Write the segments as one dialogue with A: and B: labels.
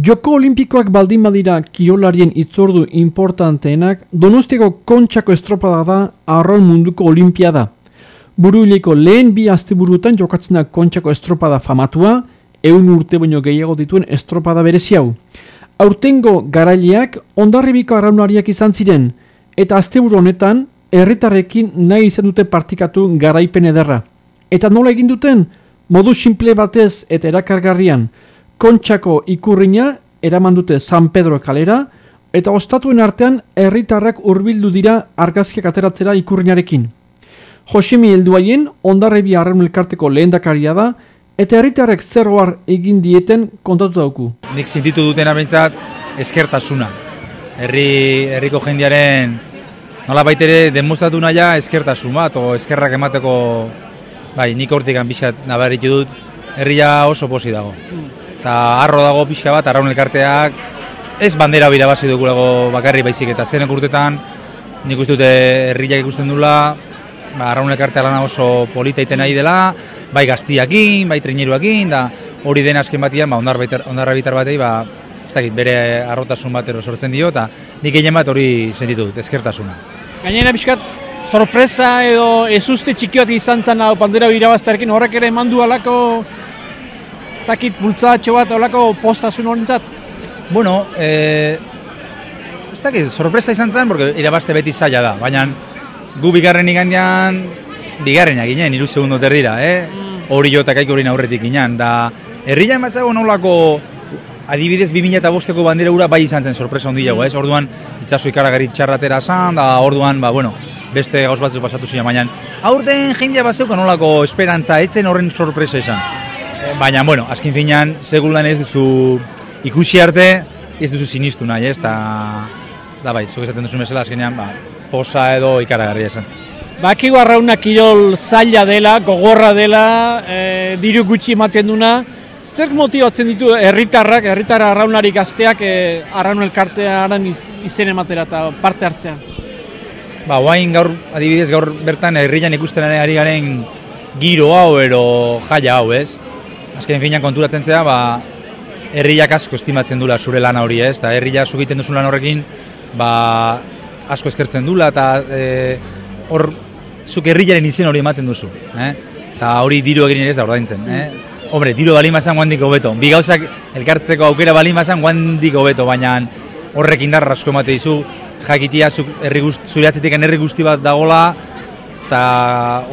A: Joko Olimpikoak baldin badira kiolarien itzordu importanteenak, Donostiako kontxako estropada da arroen munduko olimpiada. Buruileko lehen bi asteburuetan jokatzenak kontxako estropada famatua, eun urte baino gehiago dituen estropada berezi hau. Aurtengo garaileak ondarribiko arraunariak izan ziren, eta asteburu honetan herritarrekin nahi izan dute partikatu garaipen ederra. Eta nola egin duten, modu simple batez eta erakargarrian, kontxako ikurrina eraman dute San Pedro kalera, eta ostatuen artean herritarrak hurbildu dira argazkiak ateratzera ikurrinarekin. Josemi Elduaien ondarrebi arren elkarteko lehen dakaria da, eta herritarrek zer egin dieten kontatu dauku.
B: Nik zintitu duten abintzat eskertasuna. Herri, herriko jendiaren nola baitere demostratu naia eskertasun bat, o eskerrak emateko bai, nik hortik anbixat nabaritu dut, herria oso posi dago. Eta arro dago pixka bat, arraun elkarteak, ez bandera bira basi dugulago bakarri baizik, eta azkenek urtetan, nik uste dute herriak ikusten dula, ba, arraun elkartea lana oso polita iten nahi dela, bai gaztiakin, bai traineruakin, da hori den azken batian, ba, ondarra bitar, ondarra bitar batei, ba, ez dakit, bere arrotasun batero sortzen dio, eta nik egin bat hori sentitu dut, ezkertasuna.
A: Gainera pixkat, sorpresa edo ez uste txikiot izan zen hau pandera irabaztarekin, horrek ere mandu alako takit bultzatxo bat olako postasun horintzat?
B: Bueno, eh, ez dakit, sorpresa izan zen, porque irabazte beti zaila da, baina gu bigarren igandian, bigarren ginen, iru segundo terdira, eh? Mm. Hori jo eta hori aurretik ginen, da herria ematzago nolako adibidez 2000 eta bosteko bandera ura bai izan zen sorpresa ondilago, ez? Orduan itxaso ikaragari txarratera zan, da orduan, ba, bueno, beste gauz batzu pasatu ziren, baina aurten jendea bat zeukan nolako esperantza, etzen horren sorpresa izan. Eh, baina, bueno, azkin finean, segulan ez duzu ikusi arte, ez duzu sinistu nahi, ez, eta, da bai, zuk esaten duzu mesela, azkenean, ba, posa edo ikaragarria esan zen.
A: Bakigu arrauna kirol zaila dela, gogorra dela, e, diru gutxi ematen duna, zer motibatzen ditu herritarrak, herritarra arraunari gazteak e, arraun elkartearen iz, izen ematera eta parte hartzean?
B: Ba, guain gaur, adibidez, gaur bertan herrian ikusten ari garen giro hau ero jaia hau, ez? Azken finean konturatzen zea, ba, herriak asko estimatzen dula zure lan hori, ez? Eta herriak sugiten duzu lan horrekin, ba, asko eskertzen dula, eta e, hor, zuk herriaren izen hori ematen duzu, eh? Eta hori diru egin ere ez da ordaintzen, eh? Hombre, diru bali mazan guandik hobeto. Bi gauzak elkartzeko aukera bali mazan guandik hobeto, baina horrek indar asko emate dizu, jakitia zuk herri guzti, zure atzitik herri guzti bat dagola, eta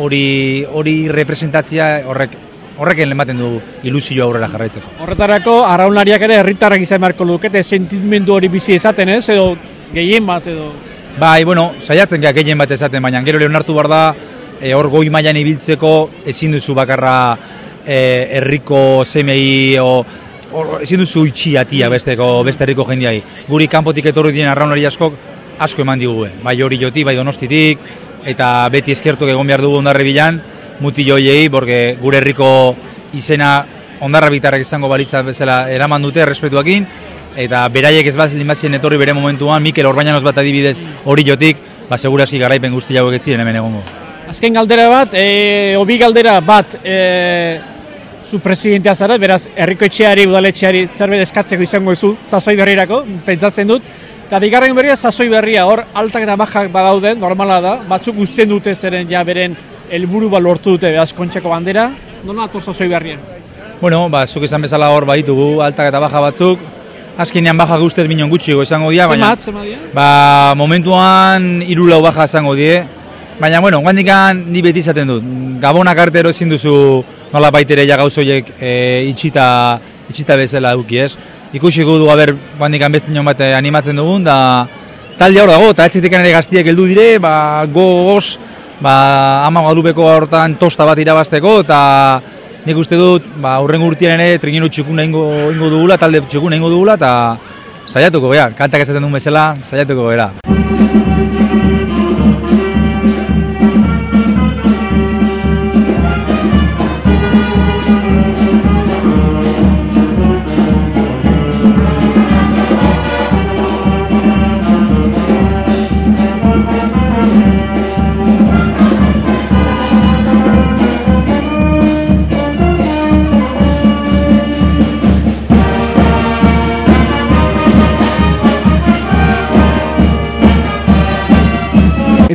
B: hori hori representatzia horrek horrekin ematen du ilusio aurrera jarraitzeko.
A: Horretarako, araunariak ere herritarrak izan beharko lukete sentimendu hori bizi esaten ez, edo gehien bat edo...
B: Bai, bueno, saiatzen gara gehien bat esaten, baina gero lehon hartu behar da, e, hor goi mailan ibiltzeko, ezin duzu bakarra e, herriko zemei, o, or, ezin duzu itxiatia besteko, beste herriko jendiai. Guri kanpotik etorri dien arraunari askok, asko eman digu, bai hori joti, bai donostitik, eta beti eskertu egon behar dugu ondarri bilan, muti joiei, porque gure herriko izena ondarra bitarrak izango balitza bezala eraman dute, respetuakin, eta beraiek ez bat limazien etorri bere momentuan, Mikel Orbañanos bat adibidez hori jotik, ba seguraski garaipen guzti hauek etzien hemen egongo.
A: Azken galdera bat, e, obi galdera bat, e, zu presidentea zara, beraz, herriko etxeari, udaletxeari, zerbait eskatzeko izango zu, zazoi berrirako, pentsatzen dut, Eta bigarren berria, zazoi berria, hor, altak eta bajak badauden, normala da, batzuk guztien dute zeren ja beren helburu ba lortu dute behaz kontxeko bandera, nola ator zazoi beharrien?
B: Bueno, ba, zuk esan bezala hor baitugu, altak eta baja batzuk, azkenean baja guztez minon gutxi izango dira, baina... Ba, momentuan irulau baja izango die, baina, bueno, guandikan ni beti izaten dut, gabonak artero ezin duzu nola baitere ja gauzoiek e, itxita, itxita bezala duki, ez? Ikusi gu du, haber, guandikan beste nion bat animatzen dugun, da talde hor dago, eta etxetik ere gaztiek heldu dire, ba, goz, ba, ama galupeko hortan tosta bat irabazteko, eta nik uste dut, ba, urren urtien ere, trinero txukuna ingo, ingo dugula, talde txukuna ingo dugula, eta saiatuko gara, kantak esaten duen bezala, saiatuko gara.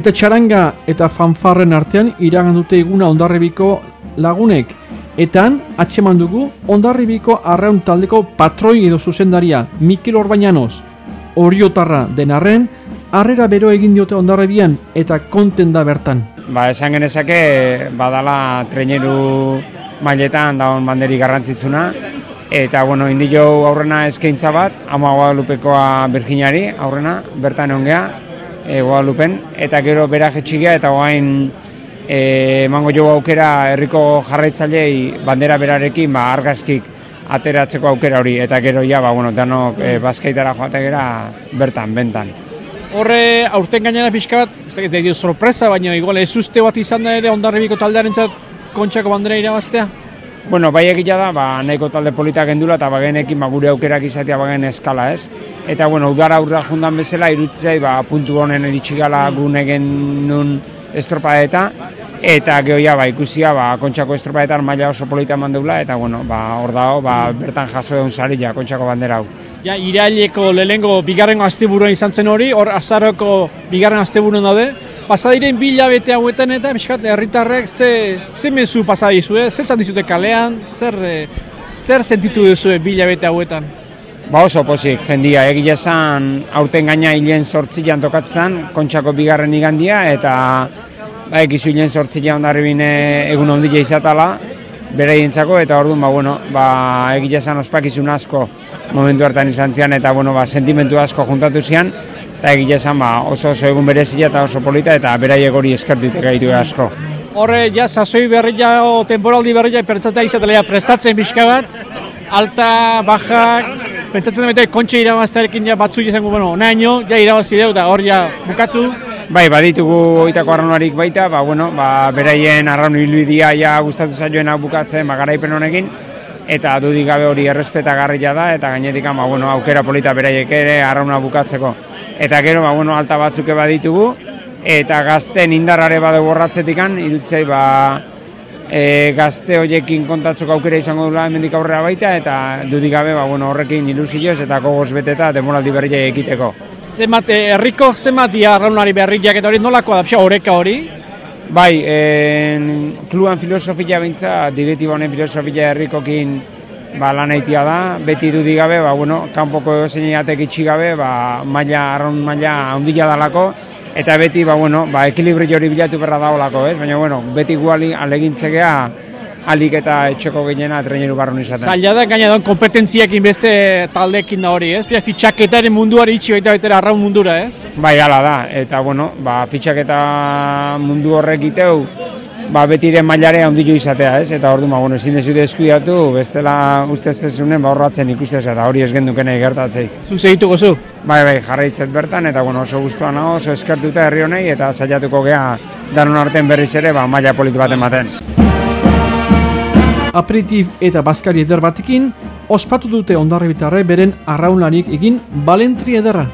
A: Eta txaranga eta fanfarren artean iragan dute eguna ondarribiko lagunek. Etan, atxeman dugu, ondarribiko arraun taldeko patroi edo zuzendaria, Mikel Orbañanos. Oriotarra denarren, harrera bero egin diote ondarribian eta konten da bertan.
C: Ba, esan genezake, badala treneru mailetan daun banderi garrantzitsuna, eta, bueno, indio aurrena eskaintza bat, ama Guadalupekoa Virginiari aurrena, bertan ongea, e, Guadalupen, eta gero bera jetxigea, eta guain e, emango jo aukera herriko jarraitzailei bandera berarekin, ba, argazkik ateratzeko aukera hori, eta gero ja, ba, bueno, danok e, bazkaitara joategera bertan, bentan.
A: Horre, aurten gainera pixka bat, ez da dio sorpresa, baina igual ez uste bat izan da ere ondarribiko taldearen zat kontxako bandera irabaztea?
C: Bueno, bai egia da, ba, nahiko talde politak endula eta bagenekin ba, gure aukerak izatea bagen eskala, ez? Eta, bueno, udara aurra jundan bezala, irutzei, ba, puntu honen eritxigala gunegen nun estropadeta, eta gehoia, ba, ikusia, ba, kontxako estropadetan maila oso polita mandula, eta, bueno, ba, hor dago, ba, bertan jaso deun sarila, kontxako bandera hau.
A: Ja, iraileko lehengo bigarrengo asteburuan izan zen hori, hor azaroko bigarren asteburuan daude. Pasadiren bila bete hauetan eta miskat herritarrek ze, ze mezu pasadizu, eh? zer zantizute kalean, zer, eh, zer sentitu duzu bila bete hauetan?
C: Ba oso posik, jendia, egia esan aurten gaina hilen sortzilean tokatzen, kontxako bigarren igandia, eta ba, egizu hilen sortzilean ondarri bine egun ondila izatala, bere dintzako, eta orduan, ba, bueno, ba, egia esan ospakizun asko momentu hartan izan zian, eta bueno, ba, sentimentu asko juntatu zian, eta egia esan ba, oso oso egun berezia eta oso polita, eta beraiek hori eskertu gaitu asko.
A: Horre, ja, sasoi berria o temporaldi berria pertsatea izatea prestatzen bizka bat, alta, bajak, pentsatzen dut kontxe irabaztarekin ja batzu izango, bueno, naino, ja irabazi deu, da hor ja bukatu,
C: Bai, baditugu oitako arraunarik baita, ba, bueno, ba, beraien arraun iluidia ja gustatu zaioena bukatzen, ba, garaipen honekin, eta dudik gabe hori errespetagarria da, eta gainetik ba, bueno, aukera polita beraiek ere arrauna bukatzeko. Eta gero, ba, bueno, alta batzuk baditugu, eta gazten indarrare bade borratzetik an, irutzei, ba, e, gazte horiekin kontatzeko aukera izango dula hemendik aurrera baita, eta dudik gabe, ba, bueno, horrekin ilusioz eta gogoz beteta demoraldi berriak ekiteko.
A: Zemat, herriko zemat dia arraunari berriak eta hori nolako da, oreka hori?
C: Bai, en, kluan filosofia bintza, direktiba honen filosofia herrikokin ba, lan eitia da, beti dudik gabe, ba, bueno, kanpoko zeineatek itxi gabe, ba, maila, arraun maila ondila dalako, eta beti, ba, bueno, ba, ekilibri hori bilatu berra daolako, ez? Baina, bueno, beti guali alegintzegea, alik eta etxeko gehiena treneru barron izaten.
A: Zaila da, gaina da, kompetentziakin beste taldekin da hori, ez? Pia, fitxaketaren munduari itxi baita betera arraun mundura, ez?
C: Bai, ala da, eta bueno, ba, fitxaketa mundu horrek iteu, ba, betiren mailare handitu izatea, ez? Eta ordu, ba, bueno, ezin dezu deskuidatu, bestela ustez zezunen, ba, horratzen ikustez, eta hori ez genduken gertatzei.
A: Zu segitu gozu?
C: Bai, bai, jarraitzet bertan, eta bueno, oso guztua nago, oso eskertuta herri honei, eta saiatuko gea danon arten berriz ere, ba, maila politu bat ematen
A: aperitif eta bazkari eder batekin, ospatu dute ondarribitarre beren arraunlanik egin balentri ederra.